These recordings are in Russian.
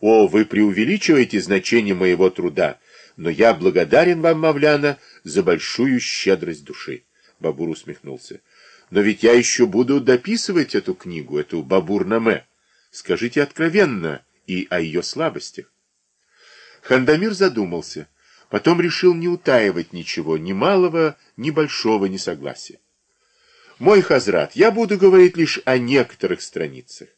О, вы преувеличиваете значение моего труда, но я благодарен вам, Мавляна, за большую щедрость души. Бабур усмехнулся. Но ведь я еще буду дописывать эту книгу, эту Бабур-Наме. Скажите откровенно и о ее слабостях. Хандамир задумался. Потом решил не утаивать ничего, ни малого, ни большого несогласия. Мой хазрат, я буду говорить лишь о некоторых страницах.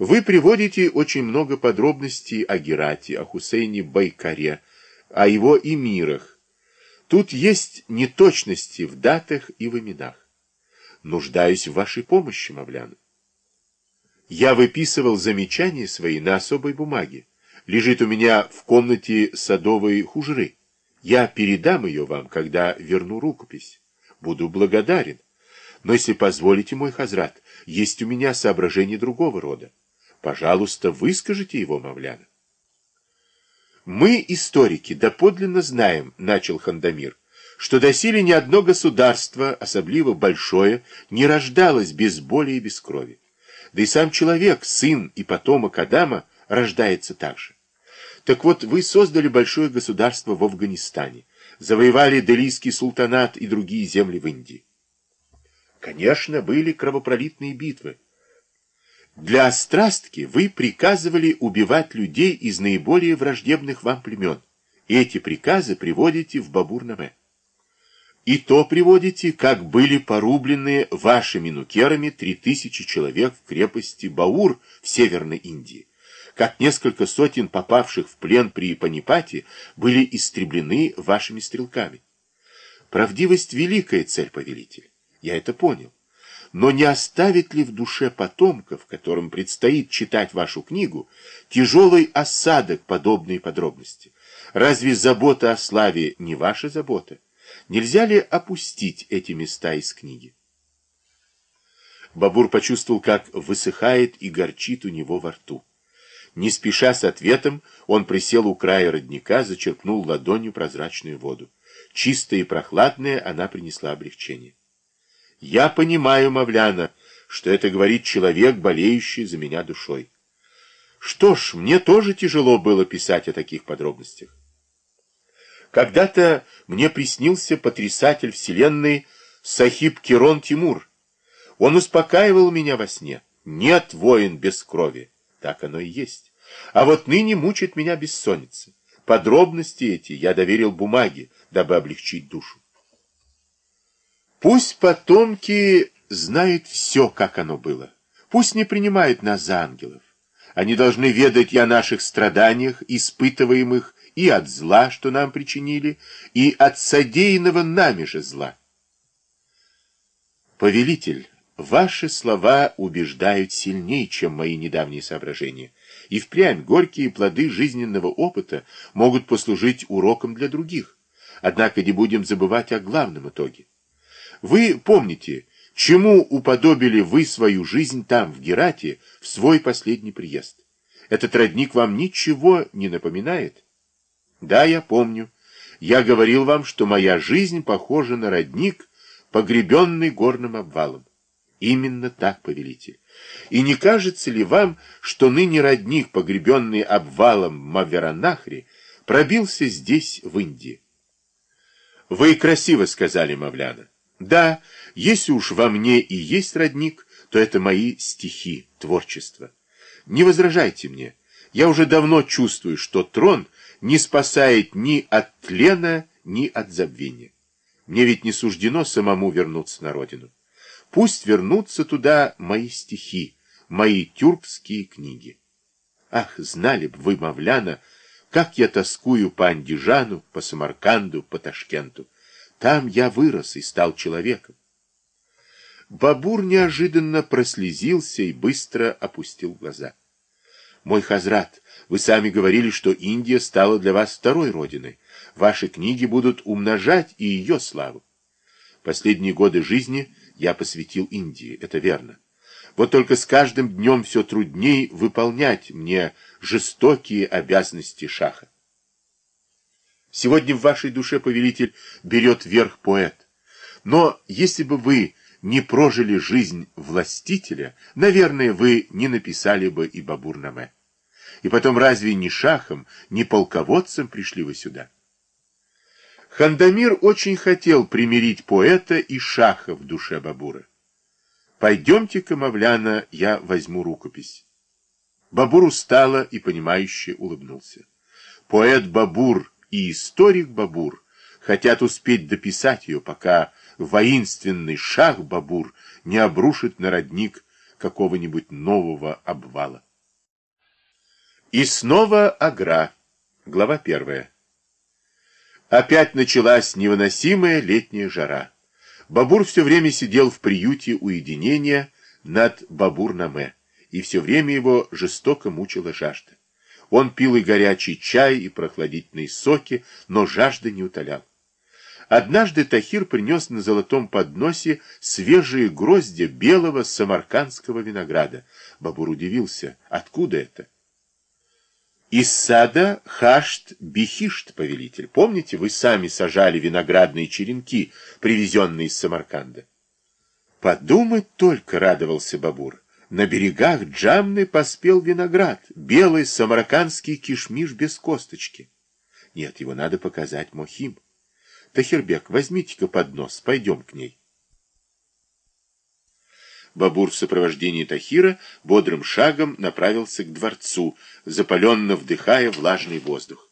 Вы приводите очень много подробностей о Герате, о Хусейне Байкаре, о его эмирах. Тут есть неточности в датах и в именах. Нуждаюсь в вашей помощи, Мавляна. Я выписывал замечания свои на особой бумаге. Лежит у меня в комнате садовой хужры. Я передам ее вам, когда верну рукопись. Буду благодарен. Но если позволите, мой хазрат, есть у меня соображение другого рода. Пожалуйста, выскажите его, Мавляна. Мы, историки, доподлинно знаем, начал Хандамир, что доселе ни одно государство, особливо большое, не рождалось без боли и без крови. Да и сам человек, сын и потомок Адама, рождается так же. Так вот, вы создали большое государство в Афганистане, завоевали Делийский султанат и другие земли в Индии. Конечно, были кровопролитные битвы. Для острастки вы приказывали убивать людей из наиболее враждебных вам племен. Эти приказы приводите в Бабурнаме. И то приводите, как были порублены вашими нукерами три тысячи человек в крепости Баур в Северной Индии как несколько сотен попавших в плен при Панипате были истреблены вашими стрелками. Правдивость — великая цель, повелитель. Я это понял. Но не оставит ли в душе потомков, которым предстоит читать вашу книгу, тяжелый осадок подобной подробности? Разве забота о славе не ваша забота? Нельзя ли опустить эти места из книги? Бабур почувствовал, как высыхает и горчит у него во рту. Не спеша с ответом, он присел у края родника, зачерпнул ладонью прозрачную воду. Чистая и прохладная она принесла облегчение. «Я понимаю, Мавляна, что это говорит человек, болеющий за меня душой. Что ж, мне тоже тяжело было писать о таких подробностях. Когда-то мне приснился потрясатель вселенной Сахиб Кирон Тимур. Он успокаивал меня во сне. Нет воин без крови. Так оно и есть. А вот ныне мучит меня бессонница. Подробности эти я доверил бумаге, дабы облегчить душу. Пусть потомки знают все, как оно было. Пусть не принимают нас за ангелов. Они должны ведать и о наших страданиях, испытываемых и от зла, что нам причинили, и от содеянного нами же зла. Повелитель, Ваши слова убеждают сильнее, чем мои недавние соображения. И впрямь горькие плоды жизненного опыта могут послужить уроком для других. Однако не будем забывать о главном итоге. Вы помните, чему уподобили вы свою жизнь там, в Герате, в свой последний приезд? Этот родник вам ничего не напоминает? Да, я помню. Я говорил вам, что моя жизнь похожа на родник, погребенный горным обвалом. Именно так, повелитель. И не кажется ли вам, что ныне родник, погребенный обвалом Маверанахри, пробился здесь, в Индии? Вы красиво сказали, Мавляна. Да, если уж во мне и есть родник, то это мои стихи, творчество. Не возражайте мне. Я уже давно чувствую, что трон не спасает ни от тлена, ни от забвения. Мне ведь не суждено самому вернуться на родину. Пусть вернутся туда мои стихи, мои тюркские книги. Ах, знали б вы, Мавляна, как я тоскую по Андижану, по Самарканду, по Ташкенту. Там я вырос и стал человеком. Бабур неожиданно прослезился и быстро опустил глаза. Мой хазрат, вы сами говорили, что Индия стала для вас второй родиной. Ваши книги будут умножать и ее славу. Последние годы жизни я посвятил Индии, это верно. Вот только с каждым днем все трудней выполнять мне жестокие обязанности шаха. Сегодня в вашей душе, повелитель, берет верх поэт. Но если бы вы не прожили жизнь властителя, наверное, вы не написали бы и Бабурнаме. И потом разве не шахом, не полководцем пришли вы сюда? Хандамир очень хотел примирить поэта и шаха в душе Бабура. «Пойдемте-ка, Мавляна, я возьму рукопись». Бабур устало и понимающе улыбнулся. Поэт Бабур и историк Бабур хотят успеть дописать ее, пока воинственный шах Бабур не обрушит на родник какого-нибудь нового обвала. И снова Агра. Глава первая. Опять началась невыносимая летняя жара. Бабур все время сидел в приюте уединения над Бабур-Наме, и все время его жестоко мучила жажда. Он пил и горячий чай, и прохладительные соки, но жажда не утолял. Однажды Тахир принес на золотом подносе свежие гроздья белого самаркандского винограда. Бабур удивился. Откуда это? Из сада Хашт Бихишт, повелитель. Помните, вы сами сажали виноградные черенки, привезенные из Самарканда? Подумать только, радовался Бабур. На берегах Джамны поспел виноград, белый самаркандский кишмиш без косточки. Нет, его надо показать Мохим. Тахирбек, возьмите-ка поднос, пойдем к ней. Бабур в сопровождении Тахира бодрым шагом направился к дворцу, запаленно вдыхая влажный воздух.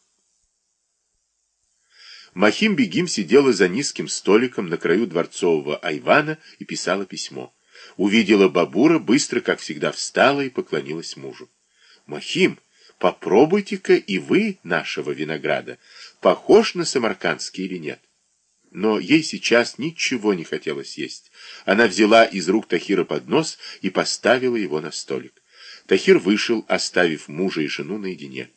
Махим Бегим сидела за низким столиком на краю дворцового айвана и писала письмо. Увидела Бабура, быстро, как всегда, встала и поклонилась мужу. «Махим, попробуйте-ка и вы нашего винограда. Похож на самаркандский или нет?» Но ей сейчас ничего не хотелось есть. Она взяла из рук Тахира поднос и поставила его на столик. Тахир вышел, оставив мужа и жену наедине.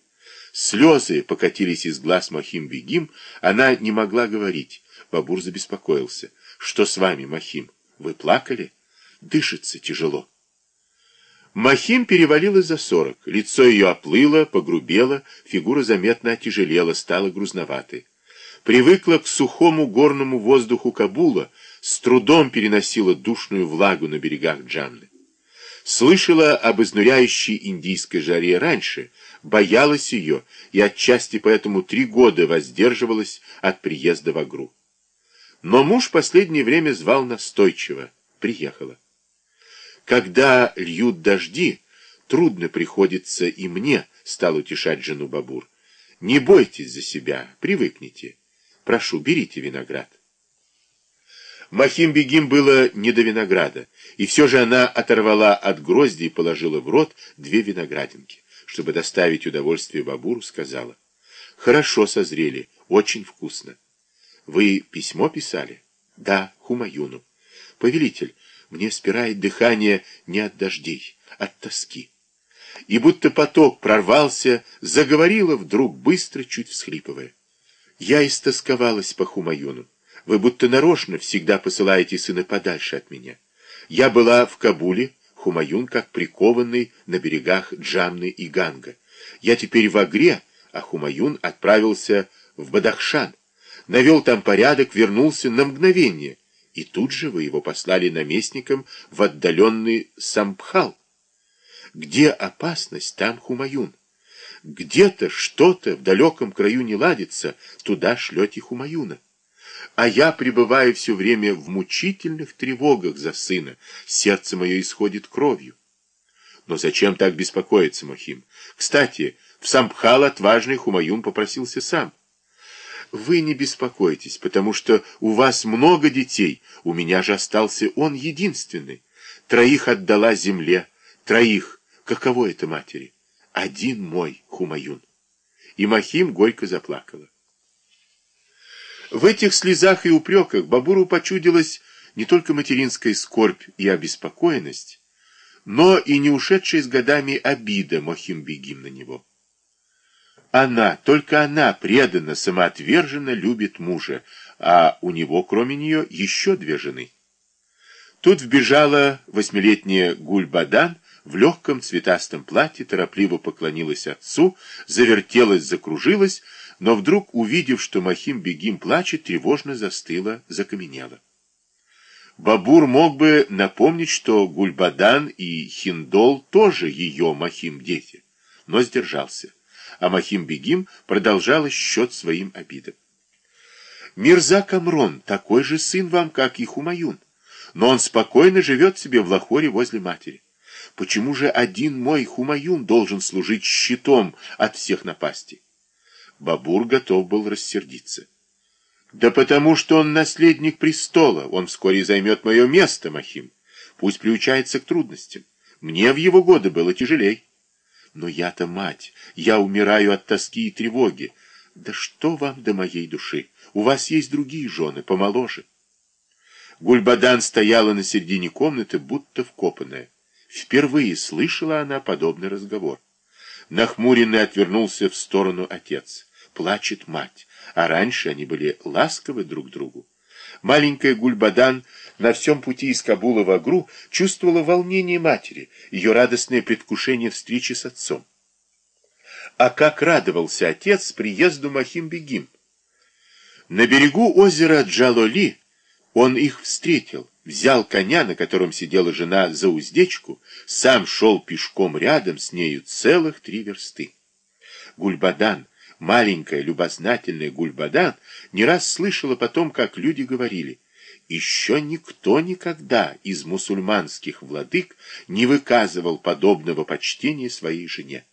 Слезы покатились из глаз Махим-Бегим, она не могла говорить. Бабур забеспокоился. «Что с вами, Махим? Вы плакали? Дышится тяжело». Махим перевалила за сорок. Лицо ее оплыло, погрубело, фигура заметно отяжелела, стала грузноватой привыкла к сухому горному воздуху Кабула, с трудом переносила душную влагу на берегах Джамны. Слышала об изнуряющей индийской жаре раньше, боялась ее и отчасти поэтому три года воздерживалась от приезда в Агру. Но муж последнее время звал настойчиво, приехала. Когда льют дожди, трудно приходится и мне, стал утешать жену Бабур. Не бойтесь за себя, привыкните. Прошу, берите виноград. Махим-бегим было не до винограда, и все же она оторвала от грозди и положила в рот две виноградинки. Чтобы доставить удовольствие Бабуру, сказала, «Хорошо созрели, очень вкусно». «Вы письмо писали?» «Да, Хумаюну». «Повелитель, мне спирает дыхание не от дождей, от тоски». И будто поток прорвался, заговорила вдруг быстро, чуть всхлипывая. Я истосковалась по Хумаюну. Вы будто нарочно всегда посылаете сына подальше от меня. Я была в Кабуле, Хумаюн как прикованный на берегах Джамны и Ганга. Я теперь в Агре, а Хумаюн отправился в Бадахшан. Навел там порядок, вернулся на мгновение. И тут же вы его послали наместником в отдаленный Самбхал. Где опасность, там Хумаюн. Где-то что-то в далеком краю не ладится, туда шлете Хумаюна. А я пребываю все время в мучительных тревогах за сына, сердце мое исходит кровью. Но зачем так беспокоиться, Махим? Кстати, в Самбхал отважный Хумаюн попросился сам. Вы не беспокойтесь, потому что у вас много детей, у меня же остался он единственный. Троих отдала земле, троих. Каково это матери? один мой Хумаюн. И Махим горько заплакала. В этих слезах и упреках Бабуру почудилась не только материнская скорбь и обеспокоенность, но и не ушедшая с годами обида Мохим-бегим на него. Она, только она преданно, самоотверженно любит мужа, а у него, кроме нее, еще две жены. Тут вбежала восьмилетняя Гульбадан в легком цветастом платье торопливо поклонилась отцу, завертелась, закружилась, но вдруг, увидев, что Махим-бегим плачет, тревожно застыла, закаменела. Бабур мог бы напомнить, что Гульбадан и Хиндол тоже ее Махим дети. но сдержался. А Махим-бегим продолжала счет своим обидам. Мирза Камрон такой же сын вам, как и Хумаюн, но он спокойно живет себе в Лахоре возле матери. Почему же один мой Хумаюн должен служить щитом от всех напастей? Бабур готов был рассердиться. Да потому что он наследник престола, он вскоре займет мое место, Махим. Пусть приучается к трудностям. Мне в его годы было тяжелей. Но я-то мать, я умираю от тоски и тревоги. Да что вам до моей души? У вас есть другие жены, помоложе. Гульбадан стояла на середине комнаты, будто вкопанная. Впервые слышала она подобный разговор. Нахмуренный отвернулся в сторону отец. Плачет мать, а раньше они были ласковы друг другу. Маленькая Гульбадан на всем пути из Кабула в Агру чувствовала волнение матери, ее радостное предвкушение встречи с отцом. А как радовался отец приезду Махим-Бегим! На берегу озера Джалоли он их встретил, взял коня, на котором сидела жена, за уздечку, сам шел пешком рядом с нею целых три версты. Гульбадан, маленькая, любознательная Гульбадан, не раз слышала потом, как люди говорили, еще никто никогда из мусульманских владык не выказывал подобного почтения своей жене.